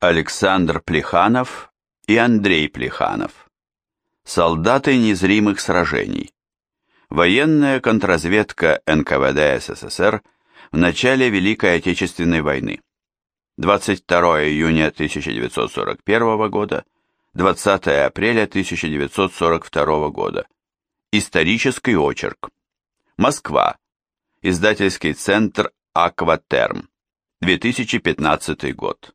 Александр Плеханов и Андрей Плеханов. Солдаты незримых сражений. Военная контрразведка НКВД СССР в начале Великой Отечественной войны. 22 июня 1941 года, 20 апреля 1942 года. Исторический очерк. Москва. Издательский центр Акватерм. 2015 год.